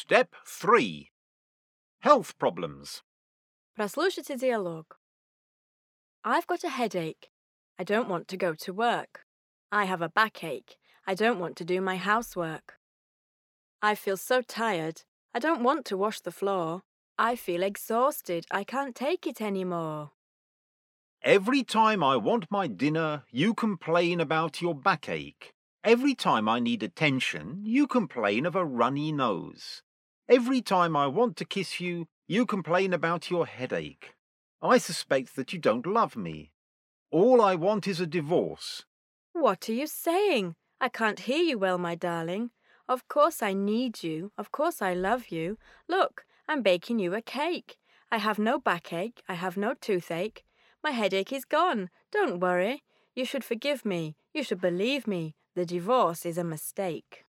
Step 3. Health problems. Прослушайте диалог. I've got a headache. I don't want to go to work. I have a backache. I don't want to do my housework. I feel so tired. I don't want to wash the floor. I feel exhausted. I can't take it anymore. Every time I want my dinner, you complain about your backache. Every time I need attention, you complain of a runny nose. Every time I want to kiss you, you complain about your headache. I suspect that you don't love me. All I want is a divorce. What are you saying? I can't hear you well, my darling. Of course I need you. Of course I love you. Look, I'm baking you a cake. I have no backache. I have no toothache. My headache is gone. Don't worry. You should forgive me. You should believe me. The divorce is a mistake.